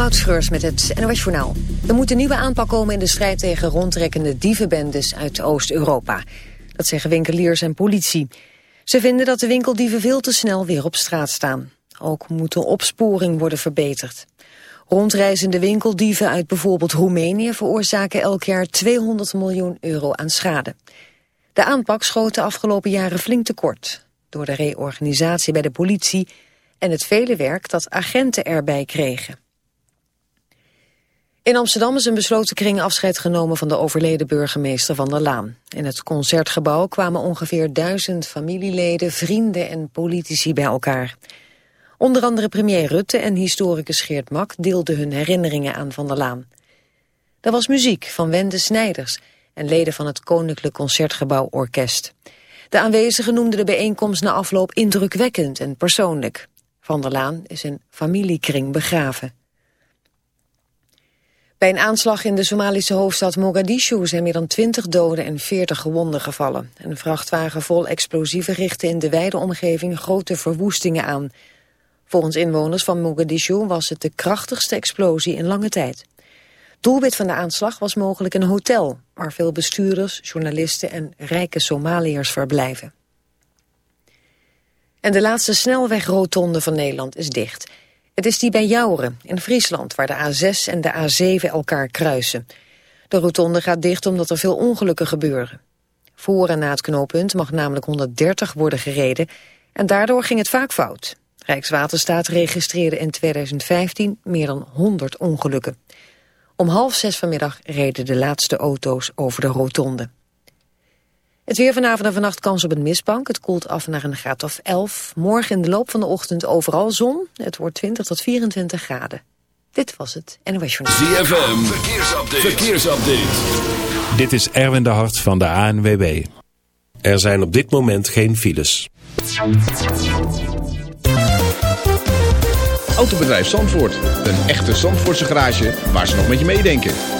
Moutschreurs met het NOS Journaal. Er moet een nieuwe aanpak komen in de strijd tegen rondtrekkende dievenbendes uit Oost-Europa. Dat zeggen winkeliers en politie. Ze vinden dat de winkeldieven veel te snel weer op straat staan. Ook moet de opsporing worden verbeterd. Rondreizende winkeldieven uit bijvoorbeeld Roemenië veroorzaken elk jaar 200 miljoen euro aan schade. De aanpak schoot de afgelopen jaren flink tekort. Door de reorganisatie bij de politie en het vele werk dat agenten erbij kregen. In Amsterdam is een besloten kring afscheid genomen van de overleden burgemeester Van der Laan. In het concertgebouw kwamen ongeveer duizend familieleden, vrienden en politici bij elkaar. Onder andere premier Rutte en historicus Geert Mak deelden hun herinneringen aan Van der Laan. Er was muziek van Wende Snijders en leden van het Koninklijk Concertgebouw Orkest. De aanwezigen noemden de bijeenkomst na afloop indrukwekkend en persoonlijk. Van der Laan is in familiekring begraven. Bij een aanslag in de Somalische hoofdstad Mogadishu zijn meer dan 20 doden en 40 gewonden gevallen. Een vrachtwagen vol explosieven richtte in de wijde omgeving grote verwoestingen aan. Volgens inwoners van Mogadishu was het de krachtigste explosie in lange tijd. Doelwit van de aanslag was mogelijk een hotel, waar veel bestuurders, journalisten en rijke Somaliërs verblijven. En de laatste snelwegrotonde van Nederland is dicht. Het is die bij Jouren, in Friesland, waar de A6 en de A7 elkaar kruisen. De rotonde gaat dicht omdat er veel ongelukken gebeuren. Voor en na het knooppunt mag namelijk 130 worden gereden... en daardoor ging het vaak fout. Rijkswaterstaat registreerde in 2015 meer dan 100 ongelukken. Om half zes vanmiddag reden de laatste auto's over de rotonde. Het weer vanavond en vannacht kans op een mistbank. Het koelt af naar een graad of 11. Morgen in de loop van de ochtend overal zon. Het wordt 20 tot 24 graden. Dit was het NOS Journal. ZFM, verkeersupdate. verkeersupdate. Dit is Erwin de Hart van de ANWB. Er zijn op dit moment geen files. Autobedrijf Zandvoort. Een echte Zandvoortse garage waar ze nog met je meedenken.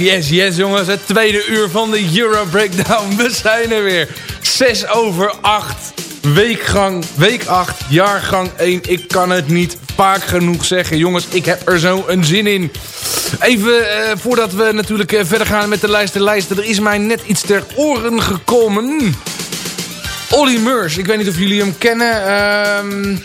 Yes, yes, jongens. Het tweede uur van de Euro Breakdown. We zijn er weer. 6 over 8. Weekgang, week 8, jaargang 1. Ik kan het niet vaak genoeg zeggen. Jongens, ik heb er zo een zin in. Even eh, voordat we natuurlijk eh, verder gaan met de lijst de lijsten. Er is mij net iets ter oren gekomen. Olly Murs, ik weet niet of jullie hem kennen. Ehm...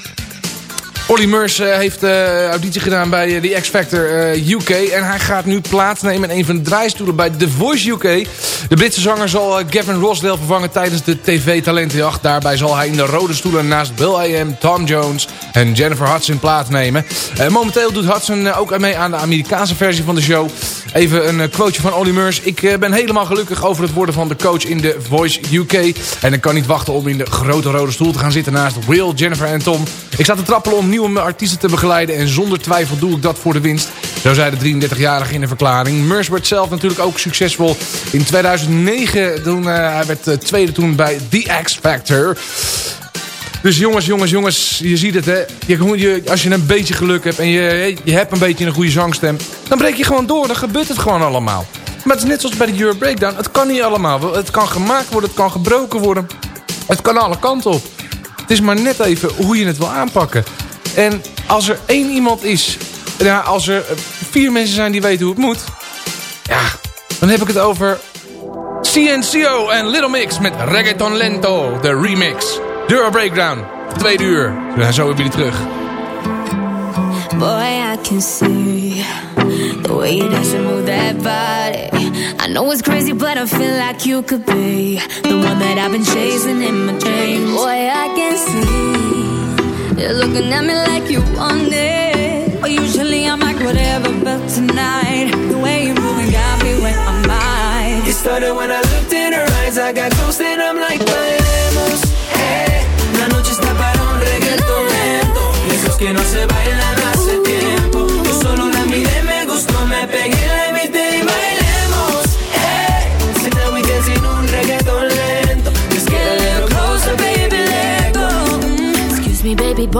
Olly Murs eh, heeft uh, auditie gedaan bij uh, de X Factor UK. En hij gaat nu plaatsnemen in een van de draaistoelen bij The Voice UK. De Britse zanger zal Gavin Rossdale vervangen tijdens de TV-talentenjacht. Daarbij zal hij in de rode stoelen naast Bill A.M., Tom Jones en Jennifer Hudson plaatsnemen. momenteel doet Hudson ook mee aan de Amerikaanse versie van de show. Even een quoteje van Olly Murs. Ik ben helemaal gelukkig over het worden van de coach in The Voice UK. En ik kan niet wachten om in de grote rode stoel te gaan zitten naast Will, Jennifer en Tom. Ik sta te trappelen om nieuwe artiesten te begeleiden en zonder twijfel doe ik dat voor de winst. Zo zei de 33-jarige in een verklaring. Murs werd zelf natuurlijk ook succesvol in 2009. Toen, uh, hij werd uh, tweede toen bij The X Factor. Dus jongens, jongens, jongens, je ziet het hè. Je, je, als je een beetje geluk hebt en je, je hebt een beetje een goede zangstem... dan breek je gewoon door, dan gebeurt het gewoon allemaal. Maar het is net zoals bij de Euro Breakdown. Het kan niet allemaal. Het kan gemaakt worden, het kan gebroken worden. Het kan alle kanten op. Het is maar net even hoe je het wil aanpakken. En als er één iemand is... Ja, als er vier mensen zijn die weten hoe het moet... Ja, dan heb ik het over... CNCO en Little Mix met Reggaeton Lento, de remix. Euro Breakdown, tweede uur. We zijn zo weer jullie terug. Boy, I can see the way you dance and move that body. I know it's crazy, but I feel like you could be the one that I've been chasing in my dreams. Boy, I can see you're looking at me like you want it. But usually I'm like whatever, but tonight the way you're moving got me where I'm at. It started when I I got close and I'm like,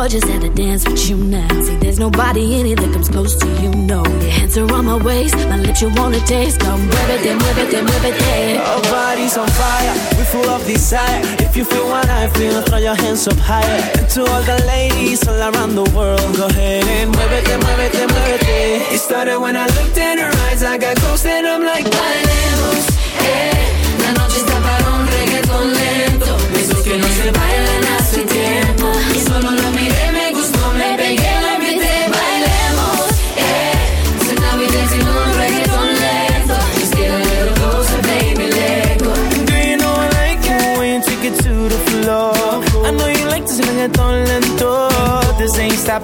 just had to dance with you now. See, there's nobody in it that comes close to you, no. Your hands are on my waist, my lips you wanna taste. Come muévete, muévete, muévete. Our bodies on fire, we're full of desire. If you feel what I feel, throw your hands up higher. And to all the ladies all around the world, go ahead and move muévete, muévete, muévete. It started when I looked in her eyes, I got close and I'm like,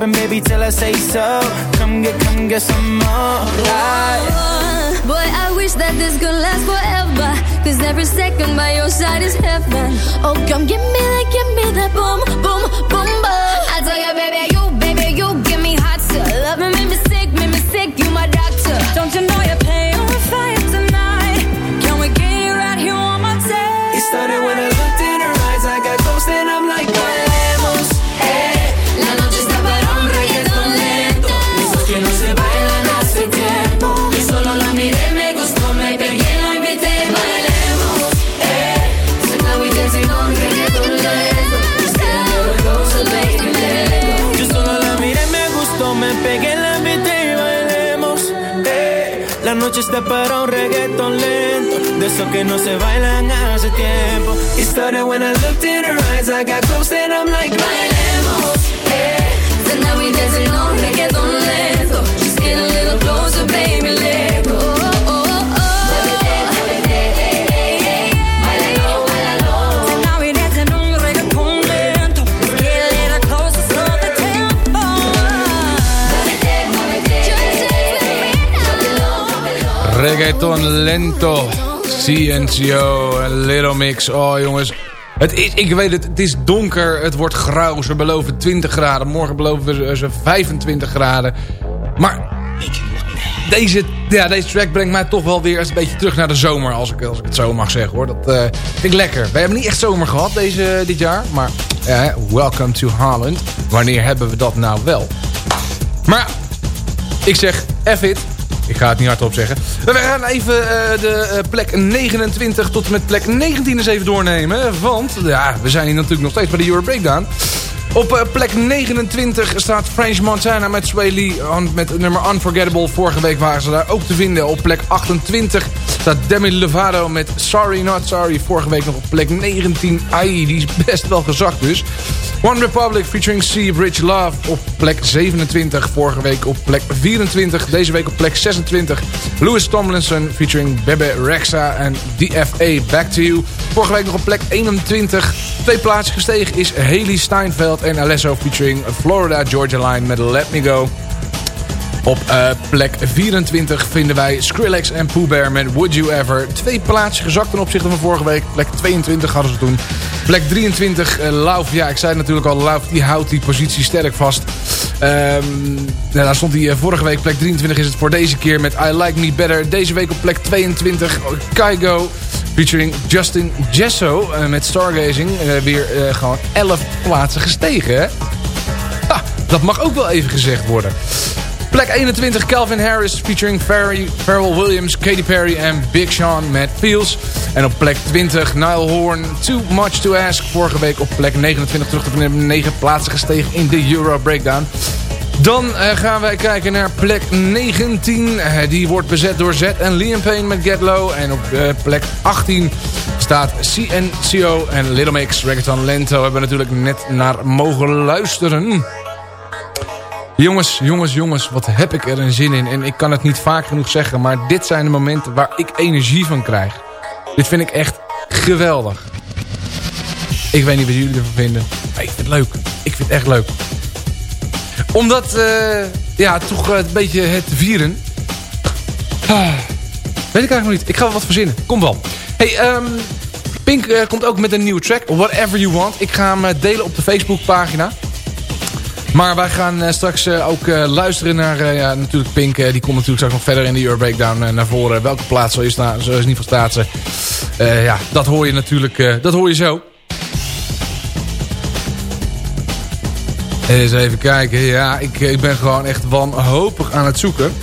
stopping, baby, till I say so. Come get, come get some more. Like, oh, Boy, I wish that this could last forever. Cause every second by your side is heaven. Oh, come give me that, give me that boom, boom. Está para un reggaeton lento, de esos que no se bailan hace tiempo. It started when I looked in her eyes, I got close and I'm like, bailemos. Eh, so now we dancing on reggaeton lento. Just get a little closer, baby, Reggaeton Lento. CNCO, Little Mix. Oh jongens. Het is, ik weet het, het is donker. Het wordt grauw. Ze beloven 20 graden. Morgen beloven ze 25 graden. Maar deze, ja, deze track brengt mij toch wel weer een beetje terug naar de zomer. Als ik, als ik het zo mag zeggen hoor. Dat eh, vind ik lekker. We hebben niet echt zomer gehad deze, dit jaar. Maar eh, welcome to Holland. Wanneer hebben we dat nou wel? Maar ik zeg F it. Ik ga het niet hardop zeggen. We gaan even eh, de eh, plek 29 tot en met plek 19 eens even doornemen. Want ja, we zijn hier natuurlijk nog steeds bij de Euro Breakdown. Op eh, plek 29 staat French Montana met Sway Lee met nummer Unforgettable. Vorige week waren ze daar ook te vinden. Op plek 28 staat Demi Lovato met Sorry Not Sorry. Vorige week nog op plek 19. Ai, die is best wel gezakt dus. One Republic featuring Sea Bridge Love op plek 27. Vorige week op plek 24. Deze week op plek 26. Louis Tomlinson featuring Bebe Rexha en DFA Back to You. Vorige week nog op plek 21. Twee plaatsen gestegen is Haley Steinfeld en Alesso featuring Florida Georgia Line met Let Me Go. Op eh, plek 24 vinden wij Skrillex en Pooh Bear met Would You Ever. Twee plaatsjes gezakt ten opzichte van vorige week. Plek 22 hadden ze toen. Plek 23, eh, Lauf. Ja, ik zei natuurlijk al, Lauf die houdt die positie sterk vast. Ehm nou, daar stond hij eh, vorige week. Plek 23 is het voor deze keer met I Like Me Better. Deze week op plek 22, Kaigo. Featuring Justin Jesso eh, met Stargazing. Eh, weer gewoon 11 plaatsen gestegen, hè? Ha, dat mag ook wel even gezegd worden. Plek 21 Calvin Harris featuring Pharrell Williams, Katy Perry en Big Sean met Feels. En op plek 20 Nile Horn, Too Much To Ask. Vorige week op plek 29 terug te vinden, 9 plaatsen gestegen in de Euro Breakdown. Dan eh, gaan wij kijken naar plek 19. Eh, die wordt bezet door Z en Liam Payne met Get Low. En op eh, plek 18 staat CNCO en Little Mix. Reggaeton Lento hebben we natuurlijk net naar mogen luisteren. Jongens, jongens, jongens, wat heb ik er een zin in. En ik kan het niet vaak genoeg zeggen, maar dit zijn de momenten waar ik energie van krijg. Dit vind ik echt geweldig. Ik weet niet wat jullie ervan vinden, maar ik vind het leuk. Ik vind het echt leuk. Omdat, eh, ja, toch eh, een beetje het vieren. Ah, weet ik eigenlijk nog niet. Ik ga wel wat verzinnen. Kom wel. Hey, ehm, Pink eh, komt ook met een nieuwe track. Whatever You Want. Ik ga hem delen op de Facebookpagina. Maar wij gaan eh, straks eh, ook eh, luisteren naar ja, natuurlijk Pink. die komt natuurlijk straks nog verder in de Euro Breakdown naar voren. Welke plaats zal je staan? Zo is niet van staat ja, dat hoor je natuurlijk. dat hoor je zo. Eens even kijken. Ja, ik, ik ben gewoon echt wanhopig aan het zoeken.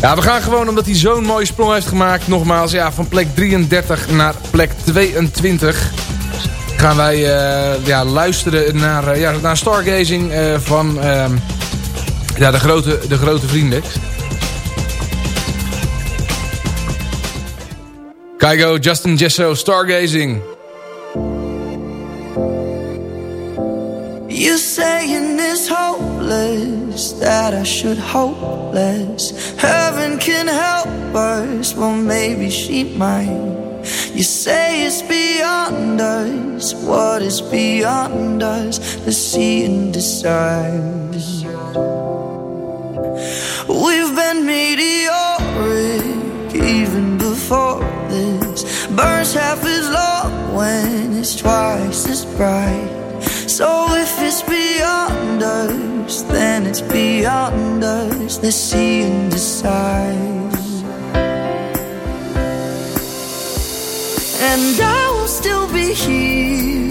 Ja, we gaan gewoon omdat hij zo'n mooie sprong heeft gemaakt. Nogmaals, ja, van plek 33 naar plek 22 gaan wij eh, ja, luisteren naar, eh, ja, naar Stargazing eh, van ehm, ja, de, grote, de grote vrienden. Keigo, Justin Jesso, Stargazing. You saying it's hopeless that I should hope less. Heaven can help us, well maybe she might. You say it's beyond us. What is beyond us? The see and decide. We've been meteoric even before this. Burns half as long when it's twice as bright. So if it's beyond us, then it's beyond us. The see and decide. and I'll still be here,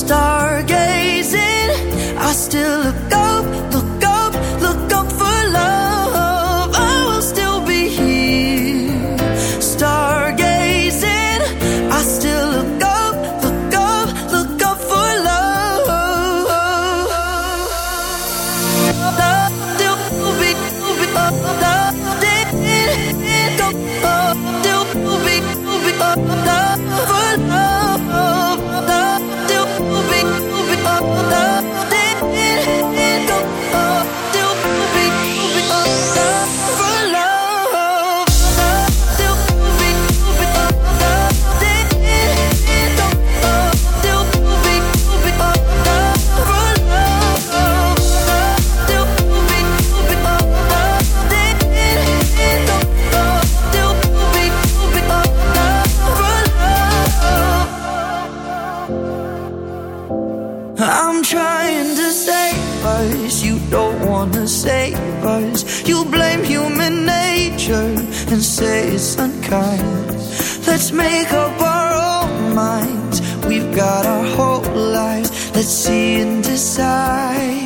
stargazing. I still look up, look see and decide.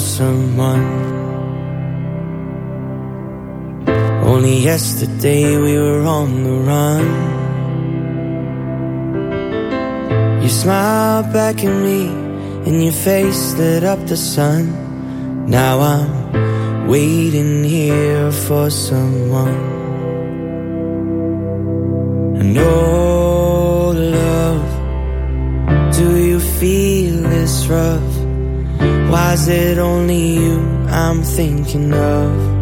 someone. Only yesterday we were on the run. You smiled back at me, and your face lit up the sun. Now I'm waiting here for someone. And oh, love, do you feel this rough? Why is it only you I'm thinking of?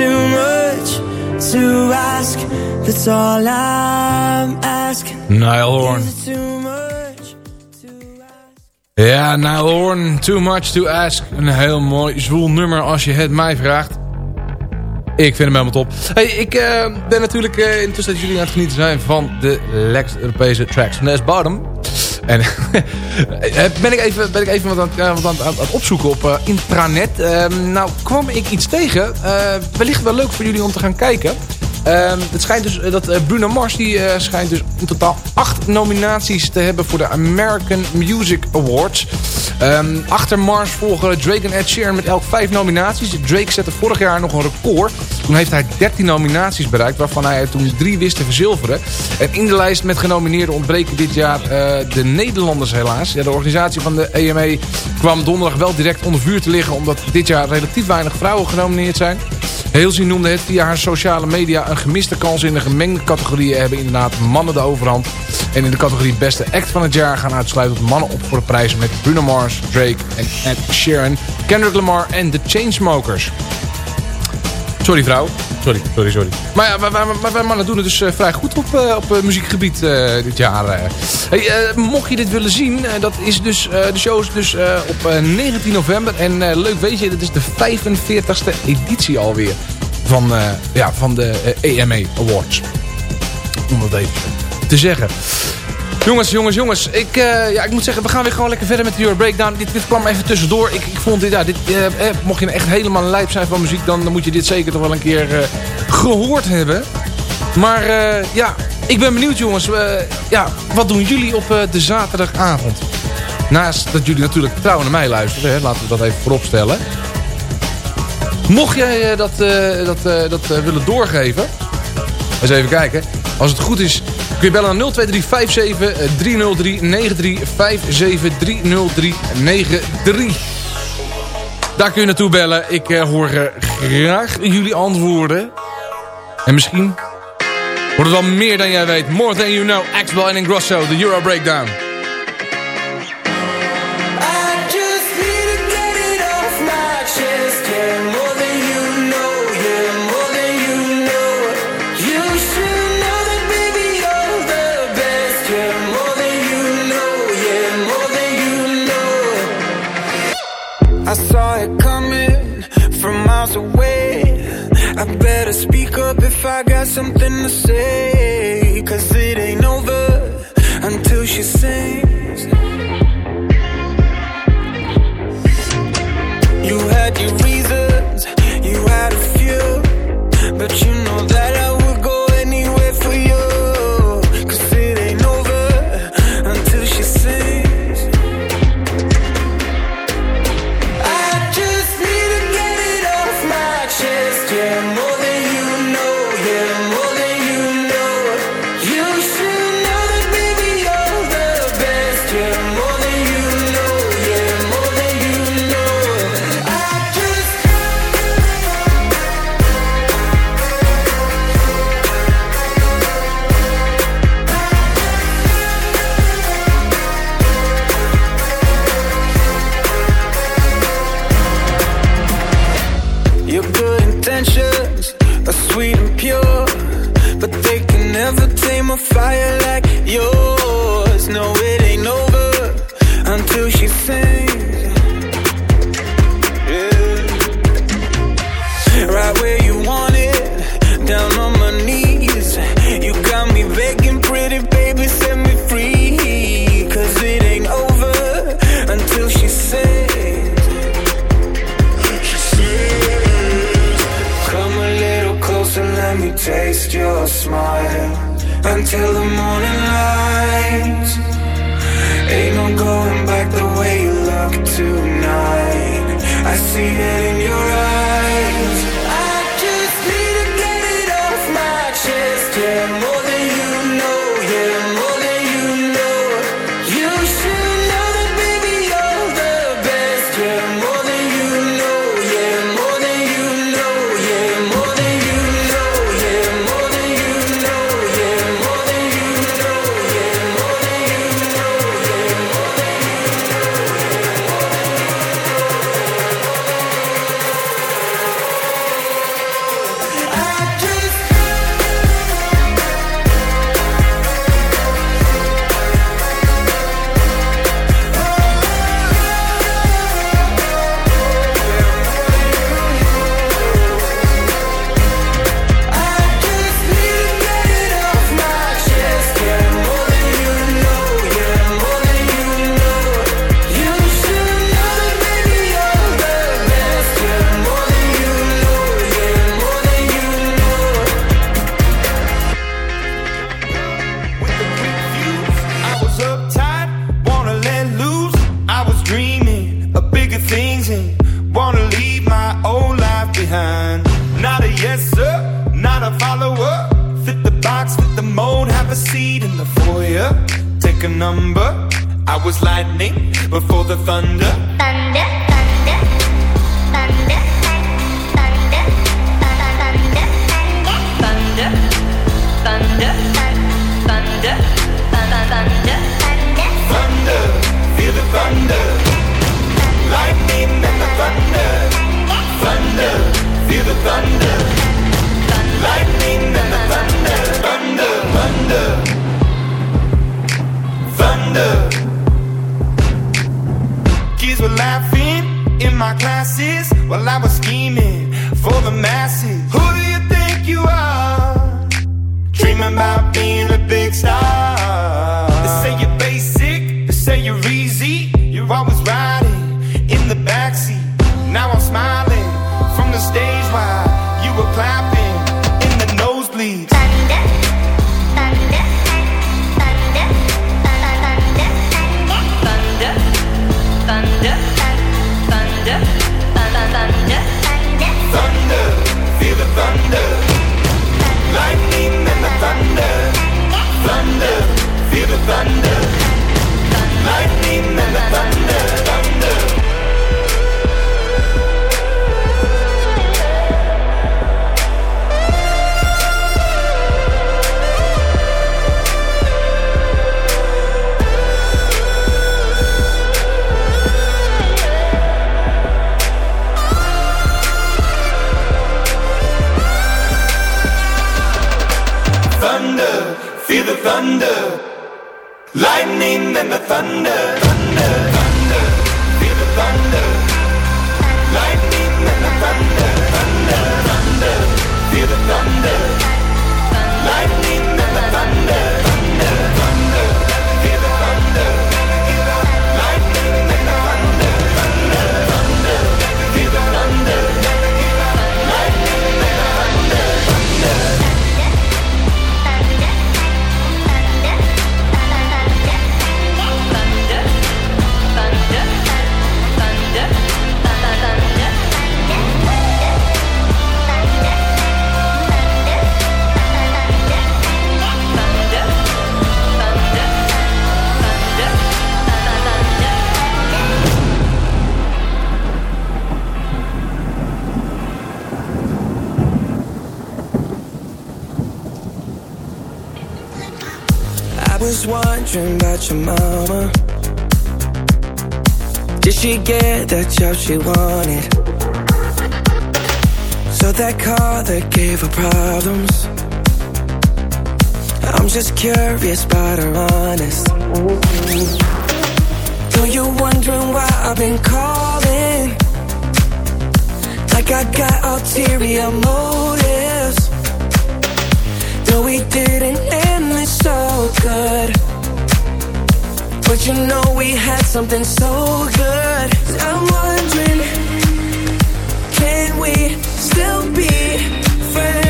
Too much to ask? That's all I'm asking. Niall Horn. Ja, Niall Horn, Too Much To Ask. Een heel mooi zwoel nummer als je het mij vraagt. Ik vind hem helemaal top. Hey, ik eh, ben natuurlijk uh, intussen dat jullie aan het genieten zijn van de lekkerste Europese tracks van Nes Bottom. En ben ik even, ben ik even wat aan, het- wat aan, het- opzoeken op eh, intranet. Ehm, nou kwam ik iets tegen. Eh, wellicht wel leuk voor jullie om te gaan kijken. Ehm, het schijnt dus eh, dat eh, Bruno Mars eh, schijnt dus in totaal acht nominaties te hebben voor de American Music Awards. Ehm, achter Mars volgen Drake en Ed Sheeran met elk vijf nominaties. Drake zette vorig jaar nog een record. Toen heeft hij 13 nominaties bereikt, waarvan hij er toen drie wist te verzilveren. En in de lijst met genomineerden ontbreken dit jaar eh, de Nederlanders helaas. Ja, de organisatie van de EMA kwam donderdag wel direct onder vuur te liggen... omdat dit jaar relatief weinig vrouwen genomineerd zijn. Halsey noemde het via haar sociale media een gemiste kans in de gemengde categorieën hebben inderdaad mannen de overhand. En in de categorie beste act van het jaar gaan uitsluitend mannen op voor de prijzen met Bruno Mars, Drake en Ed Sheeran, Kendrick Lamar en The Chainsmokers. Sorry vrouw. Sorry, sorry, sorry. Maar ja, wij, wij, mannen doen het dus eh, vrij goed op, eh, op eh, muziekgebied dit jaar. mocht je dit willen zien, dat is dus, de show is dus op eh, 19 november. En leuk weet je, dit is de 45ste editie alweer van, ja, van de EMA Awards. Om dat even te zeggen. Jongens, jongens, jongens. Ik, eh, ja, ik moet zeggen, we gaan weer gewoon lekker verder met de Euro Breakdown. Dit, dit kwam even tussendoor. Ik, ik vond dit, ja, dit eh, eh, mocht je nou echt helemaal lijp zijn van muziek... Dan, moet je dit zeker toch wel een keer eh, gehoord hebben. Maar ja, ik ben benieuwd jongens. Ja, wat doen jullie op de zaterdagavond? Naast dat jullie natuurlijk trouw naar mij luisteren. Hè, laten we dat even vooropstellen. Mocht jij dat, dat, dat willen doorgeven... Eens even kijken. Als het goed is, kun je bellen naar 023 303 93 57 303 93. Daar kun je naartoe bellen. Ik eh, hoor eh, graag jullie antwoorden. En misschien wordt het wel meer dan jij weet. More than you know. Axel en Ingrosso, de Euro Breakdown. I saw it coming from miles away. I better speak up if I got something to say. Cause it ain't over until she sings. You had your reasons, you had a few, but you know way dream about your mama? Did she get that job she wanted? So that car that gave her problems. I'm just curious about her honest. Though you're wondering why I've been calling, like I got ulterior motives. Though we didn't end this so good. But you know we had something so good. I'm wondering Can we still be friends?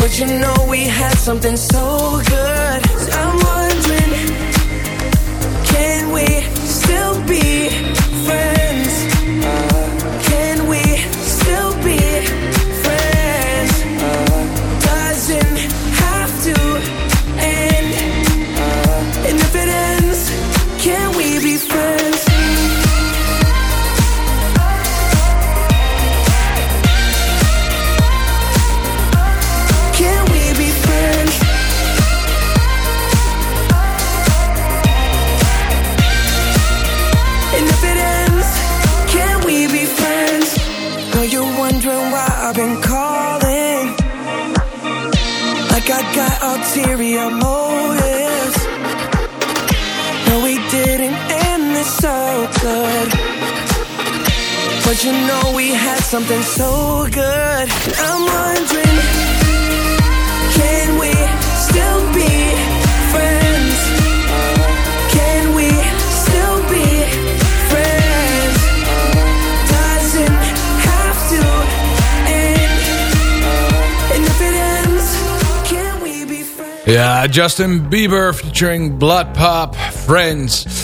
But you know we had something so good. I'm wondering, can we? But you know we had something so good. I'm wondering, can we still be friends? Can we still be friends? Doesn't have to end. And if it ends, can we be friends? Ja, Justin Bieber featuring Blood Pop Friends.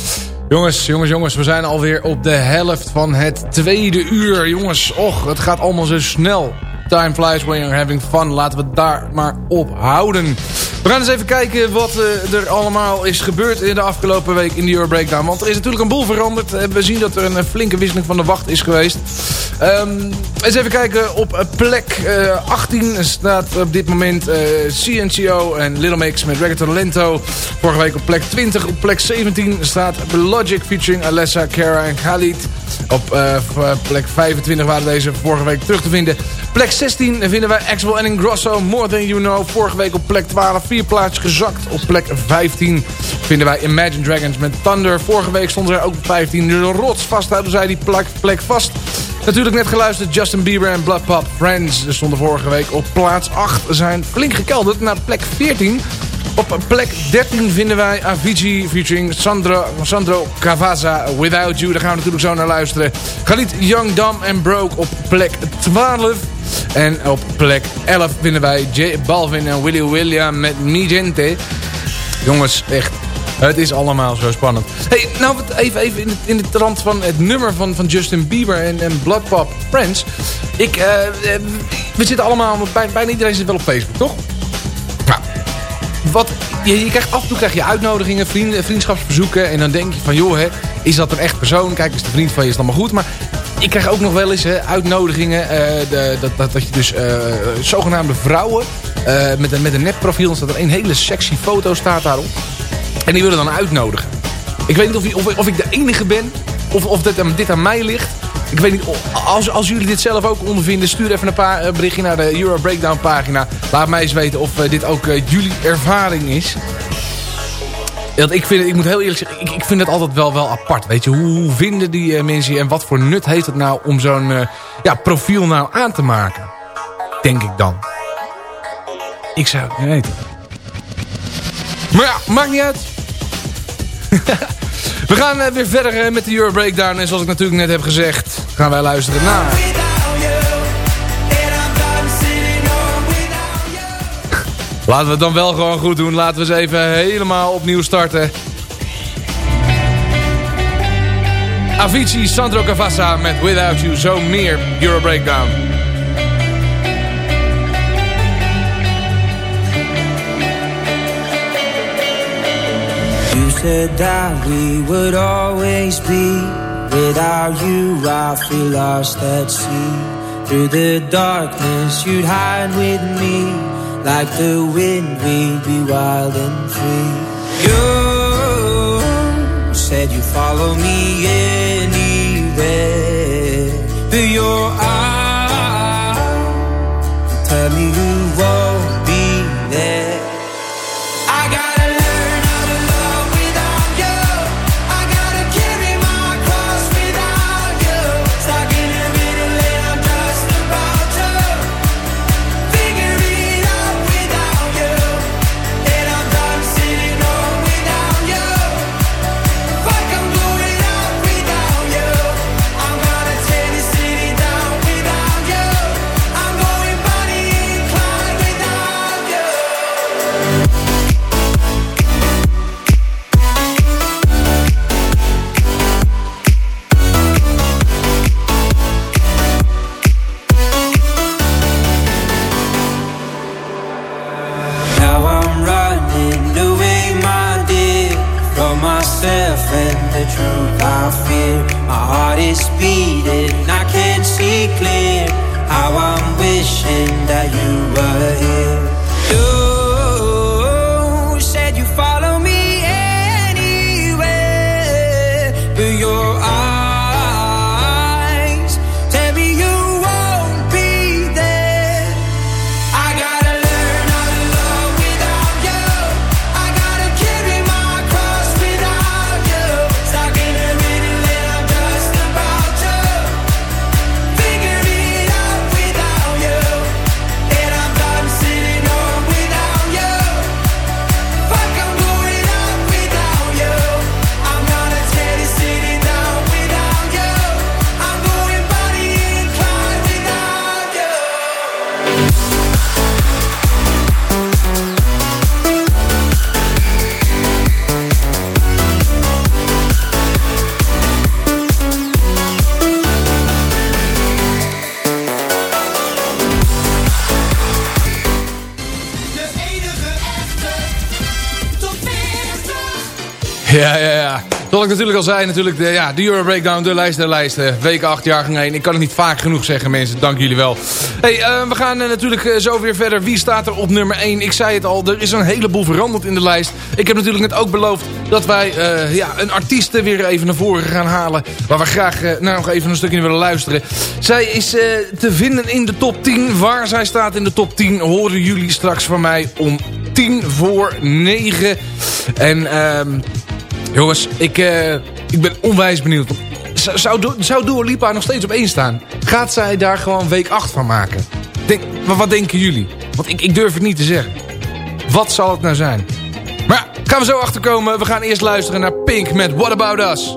Jongens, jongens, jongens, we zijn alweer op de helft van het tweede uur. Jongens, och, het gaat allemaal zo snel. Time flies when you're having fun. Laten we daar maar op houden. We gaan eens even kijken wat eh, er allemaal is gebeurd in de afgelopen week in de Euro Breakdown. Want er is natuurlijk een boel veranderd. Eh, We zien dat er een eh, flinke wisseling van de wacht is geweest. Ehm, eens even kijken. Op plek eh, 18 staat op dit moment CNCO en Little Mix met Reggaeton Lento. Vorige week op plek 20. Op plek 17 staat Logic featuring Alessa, Cara en Khalid. Op plek 25 waren deze vorige week terug te vinden. Plek 16 vinden wij Axel en Ingrosso, More Than You Know. Vorige week op plek 12, vier plaatsjes gezakt. Op plek 15 vinden wij Imagine Dragons met Thunder. Vorige week stonden zij ook op 15. De rots vasthouden zij die plek, plek vast. Natuurlijk net geluisterd, Justin Bieber en Blood Pop Friends. Er stonden vorige week op plaats 8. Zijn flink gekelderd naar plek 14. Op plek 13 vinden wij Avicii featuring Sandro, Sandro Cavazza Without You. Daar gaan we natuurlijk zo naar luisteren. Khalid Young, Dam en Broke op plek 12. En op plek 11 vinden wij J Balvin en Willy William met Mi Gente. Jongens, echt. Het is allemaal zo spannend. Hey, nou even, even in, de, in de trant van het nummer van, van Justin Bieber en, en Blood Pop Friends. Ik, eh, we zitten allemaal, bijna iedereen zit wel op Facebook, toch? Je, krijgt, af en toe krijg je uitnodigingen, vrienden, vriendschapsverzoeken. En dan denk je van, joh, hè, is dat een echt persoon? Kijk, is de vriend van je, is het allemaal goed. Maar ik krijg ook nog wel eens hè, uitnodigingen. eh, de, dat, dat, dat je dus eh, zogenaamde vrouwen eh, met, een, met een nepprofiel. Dan staat er een hele sexy foto staat daarop. En die willen dan uitnodigen. Ik weet niet of, of, of ik de enige ben. Of, of aan- dit aan mij ligt. Ik weet niet, als, als jullie dit zelf ook ondervinden... stuur even een paar eh, berichtje naar de Euro Breakdown pagina. Laat mij eens weten of eh, dit ook eh, jullie ervaring is. Want ik, vind ik moet heel eerlijk zeggen, ik, ik vind het altijd wel, wel apart. Weet je, hoe, vinden die mensen en wat voor nut heeft het nou om zo'n ja, profiel nou aan te maken? Denk ik dan. Ik zou het niet weten. Maar ja, maakt niet uit. We gaan weer verder met de Euro Breakdown. En zoals ik natuurlijk net heb gezegd, gaan wij luisteren naar... Laten we het dan wel gewoon goed doen. Laten we eens even helemaal opnieuw starten. Avicii, Sandro Cavazza met Without You. Zo meer Euro Breakdown. You said that we would always be. Without you, I feel lost at sea. Through the darkness, you'd hide with me. Like the wind, we'd be wild and free. You said you follow me anywhere. Through your eyes, tell me the truth I fear. My heart is beating, I can't see clear. How I'm wishing that you were here. Ik natuurlijk al zei, natuurlijk de, ja, de Euro Breakdown, de lijst der lijsten. Week 8, jaargang 1. Ik kan het niet vaak genoeg zeggen, mensen. Dank jullie wel. Hey, eh, we gaan eh, natuurlijk eh, zo weer verder. Wie staat er op nummer 1? Ik zei het al, er is een heleboel veranderd in de lijst. Ik heb natuurlijk net ook beloofd dat wij ja, een artiest weer even naar voren gaan halen. Waar we graag eh, nou, nog even een stukje naar willen luisteren. Zij is te vinden in de top 10. Waar zij staat in de top 10 horen jullie straks van mij om 10 voor 9. En ehm jongens, ik, eh, ik ben onwijs benieuwd. Zou, zou, Du- zou Dua Lipa nog steeds op 1 staan? Gaat zij daar gewoon week 8 van maken? Denk, wat, wat denken jullie? Want ik, ik durf het niet te zeggen. Wat zal het nou zijn? Maar gaan we zo achterkomen. We gaan eerst luisteren naar Pink met What About Us.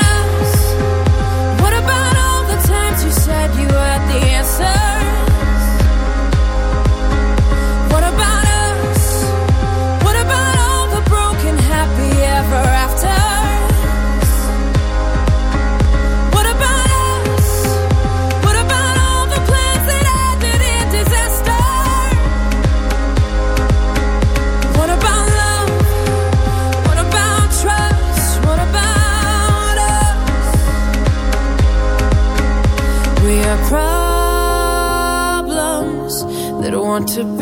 the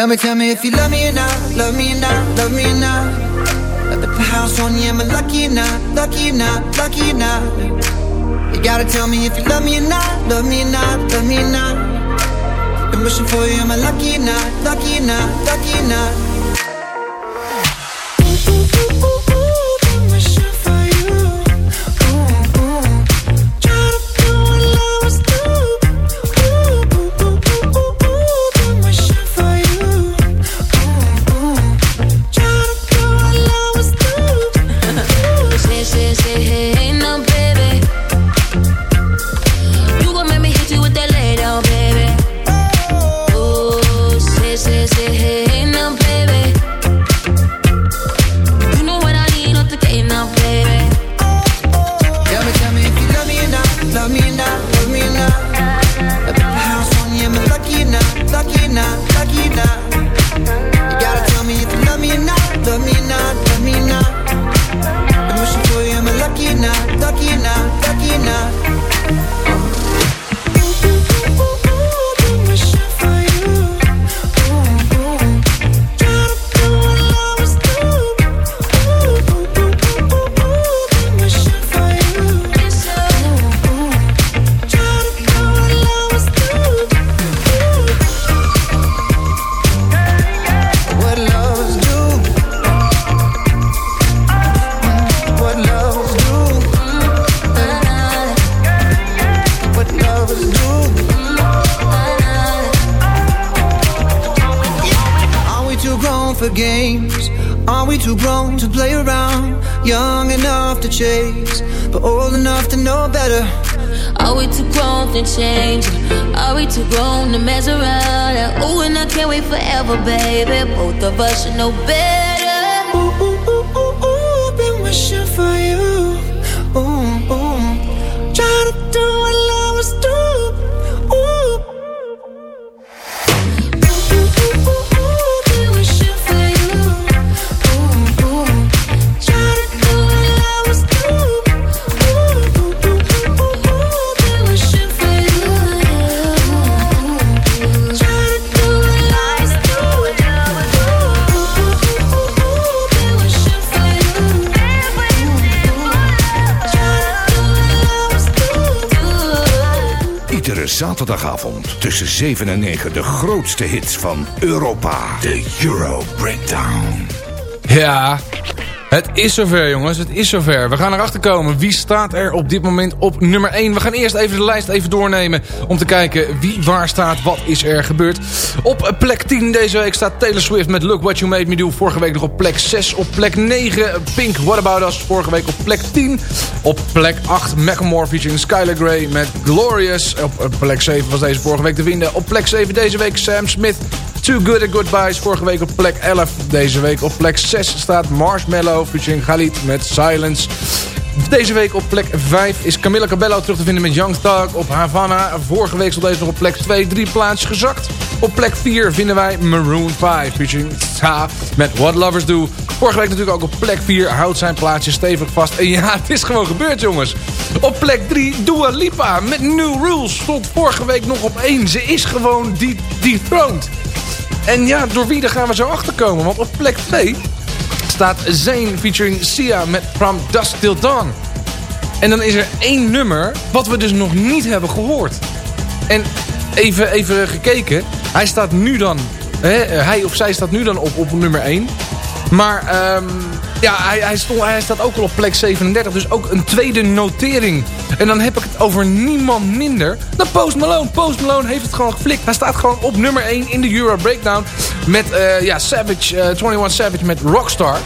Tell me, tell me if you love me or not, love me or not, love me or not. At the house on you, am I lucky or not, lucky or not, lucky or not? You gotta tell me if you love me or not, love me or not, love me or not. Been wishing for you, am I lucky or not, lucky or not, lucky or not? Zaterdagavond tussen 7 en 9 de grootste hits van Europa. De Euro Breakdown. Ja, het is zover jongens, het is zover. We gaan erachter komen. Wie staat er op dit moment op nummer 1? We gaan eerst even de lijst even doornemen om te kijken wie waar staat, wat is er gebeurd. Op plek 10 deze week staat Taylor Swift met Look What You Made Me Do. Vorige week nog op plek 6. Op plek 9 Pink What About Us. Vorige week op plek 10. Op plek 8 Macklemore featuring Skylar Grey met Glorious. Op plek 7 was deze vorige week te vinden. Op plek 7 deze week Sam Smith Too Good at Goodbyes. Vorige week op plek 11. Deze week op plek 6 staat Marshmallow featuring Khalid met Silence. Deze week op plek 5 is Camilla Cabello terug te vinden met Young Thug op Havana. Vorige week stond deze nog op plek 2, drie plaatsjes gezakt. Op plek 4 vinden wij Maroon 5 featuring Sa met What Lovers Do. Vorige week natuurlijk ook op plek 4 houdt zijn plaatsje stevig vast. En ja, het is gewoon gebeurd jongens. Op plek 3 Dua Lipa met New Rules stond vorige week nog op 1. Ze is gewoon dethroned. En ja, door wie daar gaan we zo achterkomen. Want op plek 2 staat Zayn featuring Sia met From Dusk Till Dawn. En dan is er één nummer wat we dus nog niet hebben gehoord. En even, even gekeken. Hij staat nu dan... Hè, hij of zij staat nu dan op, op nummer 1. Maar ehm, ja, hij, hij, staat ook al op plek 37. Dus ook een tweede notering. En dan heb ik het over niemand minder dan Post Malone. Post Malone heeft het gewoon geflikt. Hij staat gewoon op nummer 1 in de Euro Breakdown. Met eh, ja, Savage, eh 21 Savage met Rockstar.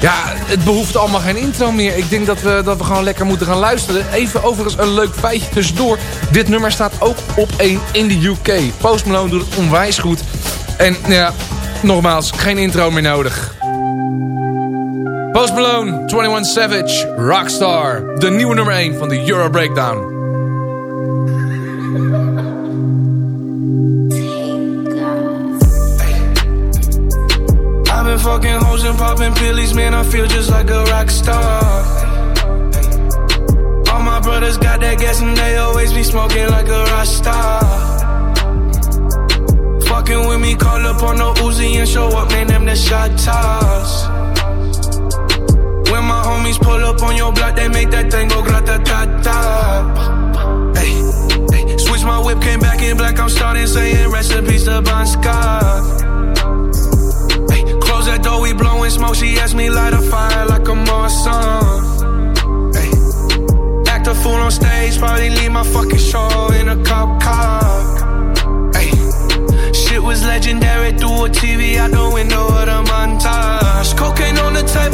Ja, het behoeft allemaal geen intro meer. Ik denk dat we, dat we gewoon lekker moeten gaan luisteren. Even overigens een leuk feitje tussendoor. Dit nummer staat ook op 1 in de UK. Post Malone doet het onwijs goed. En ja, nogmaals, geen intro meer nodig. Post Malone, 21 Savage, Rockstar. De nieuwe nummer 1 van de Euro Breakdown. fucking hoes and popping pills, man. I feel just like a rock star. All my brothers got that gas and they always be smoking like a rock star. Fucking with me, call up on the Uzi and show up, man. Them the shot toss. When my homies pull up on your block, they make that thing go grata ta ta. Hey, hey, switch my whip, came back in black, I'm starting saying recipes to Bon Scott. Hey, close that door, we blowing smoke, she asked me light a fire like a Marsan. Hey, act a fool on stage, probably leave my fucking show in a cop car. Hey, shit was legendary through a TV out the window of the montage. Cocaine on the table,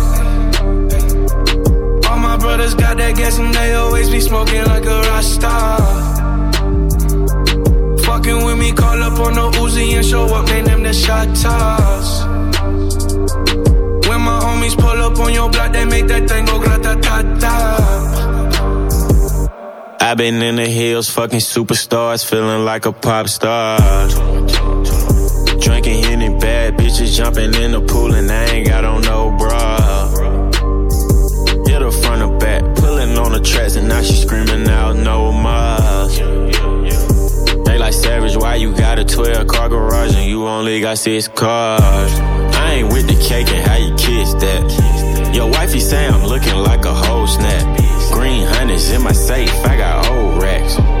gas and they always be smoking like a rock star. Fucking with me, call up on the Uzi and show up, man. Them the shot. When my homies pull up on your block, they make that thing go grata ta ta. I've been in the hills, fucking superstars, feeling like a pop star. Drinking any bad bitches, jumping in the pool, and I ain't got on no bra. Tracks, and now she screaming out no more. They like savage, why you got a 12 car garage and you only got six cars? I ain't with the cake and how you kiss that. Your wifey say I'm looking like a whole snap. Green honey's in my safe, I got old racks.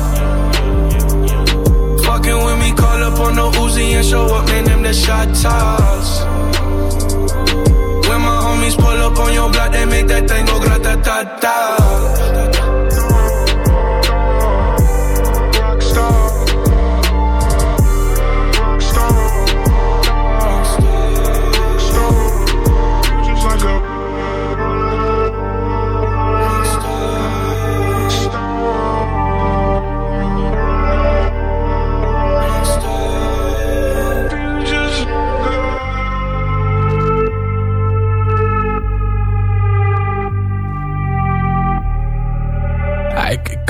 Fucking with me, call up on the Uzi and show up, man. Them the shot toss. When my homies pull up on your block, they make that thing go grata ta ta.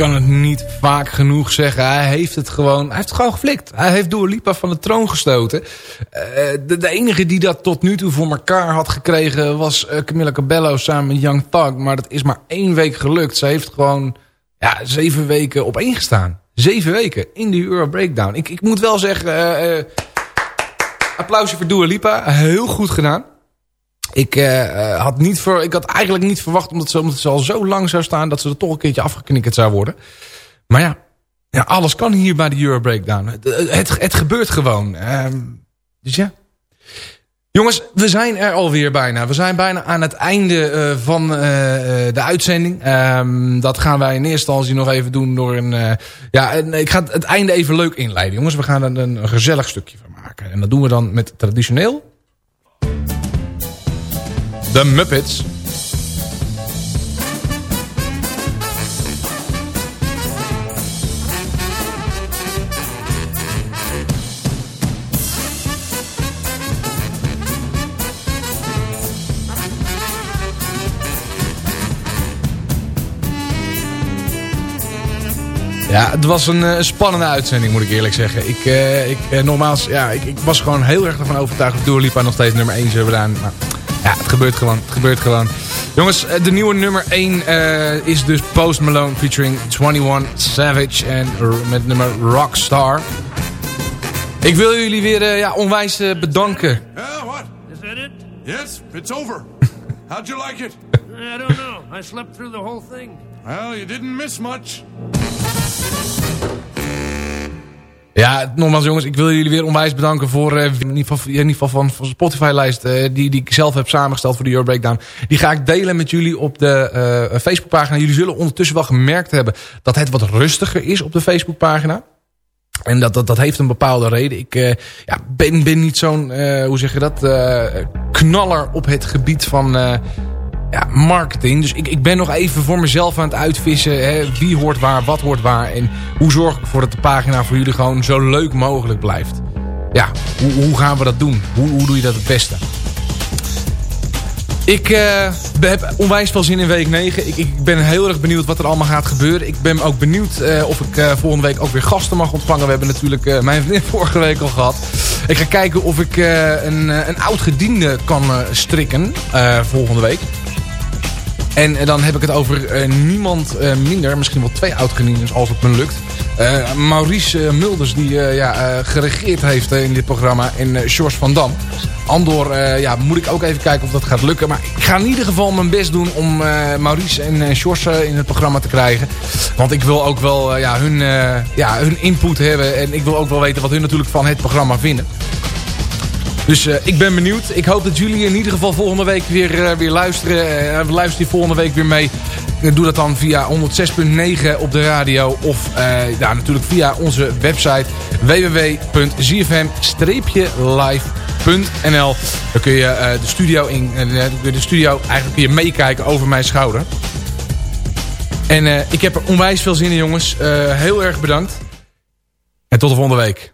Kan het niet vaak genoeg zeggen. Hij heeft het gewoon, hij heeft het gewoon geflikt. Hij heeft Dua Lipa van de troon gestoten. Eh, de, enige die dat tot nu toe voor elkaar had gekregen was eh, Camilla Cabello samen met Young Thug. Maar dat is maar één week gelukt. Ze heeft gewoon ja, zeven weken op één gestaan. Zeven weken in de Euro Breakdown. Ik, ik moet wel zeggen, eh, applausje voor Dua Lipa. Heel goed gedaan. Ik, eh, had niet voor, ik had eigenlijk niet verwacht, omdat ze, al zo lang zou staan... dat ze er toch een keertje afgeknikkerd zou worden. Maar ja, ja alles kan hier bij de Euro Breakdown. Het, het, het gebeurt gewoon. Ehm, dus ja. Jongens, we zijn er alweer bijna. We zijn bijna aan het einde eh, van eh, eh, de uitzending. Ehm, dat gaan wij in eerste instantie nog even doen door een... eh, ja, ik ga het, het einde even leuk inleiden. Jongens, we gaan er een, een gezellig stukje van maken. En dat doen we dan met traditioneel... De Muppets. Ja, het was een eh, spannende uitzending, moet ik eerlijk zeggen. Ik, eh, ik, nogmaals, ja, ik, ik was gewoon heel erg ervan overtuigd dat Dua Lipa nog steeds nummer 1 zou gedaan. Maar ja, het gebeurt gewoon. Het gebeurt gewoon. Jongens, eh, de nieuwe nummer 1 eh, is dus Post Malone featuring 21 Savage en met nummer Rockstar. Ik wil jullie weer eh, ja, onwijs eh, bedanken. Yeah, what? Is that it? Yes, it's over. How'd you like it? I don't know. I slept through the whole thing. Well, you didn't miss much. Ja, nogmaals jongens, ik wil jullie weer onwijs bedanken voor eh, in, ieder geval, in ieder geval van, Spotify-lijst eh, die, die ik zelf heb samengesteld voor de Euro Breakdown. Die ga ik delen met jullie op de eh Facebookpagina. Jullie zullen ondertussen wel gemerkt hebben dat het wat rustiger is op de Facebookpagina. En dat, dat, dat heeft een bepaalde reden. Ik ja, ben, ben niet zo'n, hoe zeg je dat, knaller op het gebied van ja, marketing. Dus ik, ik ben nog even voor mezelf aan het uitvissen. Hè, wie hoort waar, wat hoort waar. En hoe zorg ik ervoor dat de pagina voor jullie gewoon zo leuk mogelijk blijft. Ja, hoe, hoe gaan we dat doen? Hoe, hoe doe je dat het beste? Ik eh, heb onwijs veel zin in week 9. Ik, ik ben heel erg benieuwd wat er allemaal gaat gebeuren. Ik ben ook benieuwd eh, of ik eh, volgende week ook weer gasten mag ontvangen. We hebben natuurlijk mijn vriendin vorige week al gehad. Ik ga kijken of ik een, een oud gediende kan strikken volgende week. En eh, dan heb ik het over eh, niemand eh, minder, misschien wel twee oud-gedienden als het me lukt. Maurice Mulders, die ja, geregeerd heeft in dit programma. En eh George van Dam. Andor, ja, moet ik ook even kijken of dat gaat lukken. Maar ik ga in ieder geval mijn best doen om Maurice en George in het programma te krijgen. Want ik wil ook wel ja, hun, ja, hun input hebben. En ik wil ook wel weten wat hun natuurlijk van het programma vinden. Dus eh, ik ben benieuwd. Ik hoop dat jullie in ieder geval volgende week weer, eh, weer luisteren. Uh, luister je volgende week weer mee. Eh, Doe dat dan via 106.9 op de radio. Of eh, ja, natuurlijk via onze website www.zfm-live.nl Dan kun je eh, de studio in eh, de studio eigenlijk je meekijken over mijn schouder. En eh, ik heb er onwijs veel zin in jongens. Eh, heel erg bedankt. En tot de volgende week.